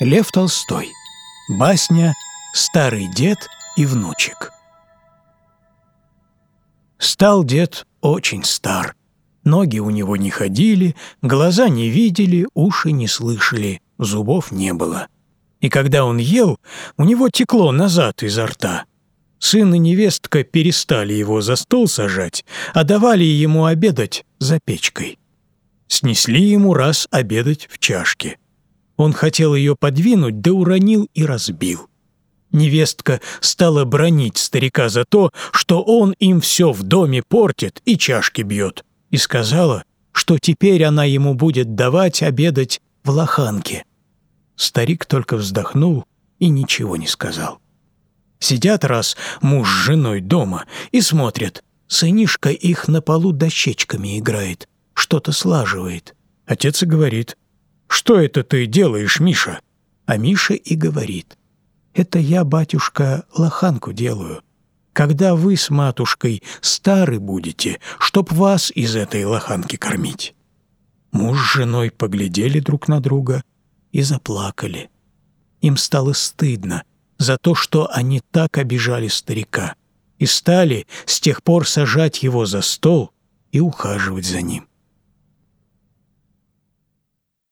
Лев Толстой. Басня «Старый дед и внучек». Стал дед очень стар. Ноги у него не ходили, глаза не видели, уши не слышали, зубов не было. И когда он ел, у него текло назад изо рта. Сын и невестка перестали его за стол сажать, а давали ему обедать за печкой. Снесли ему раз обедать в чашке. Он хотел ее подвинуть, да уронил и разбил. Невестка стала бронить старика за то, что он им все в доме портит и чашки бьет, и сказала, что теперь она ему будет давать обедать в лоханке. Старик только вздохнул и ничего не сказал. Сидят раз муж с женой дома и смотрят, сынишка их на полу дощечками играет, что-то слаживает. Отец и говорит, «Что это ты делаешь, Миша?» А Миша и говорит, «Это я, батюшка, лоханку делаю. Когда вы с матушкой стары будете, чтоб вас из этой лоханки кормить». Муж с женой поглядели друг на друга и заплакали. Им стало стыдно за то, что они так обижали старика, и стали с тех пор сажать его за стол и ухаживать за ним.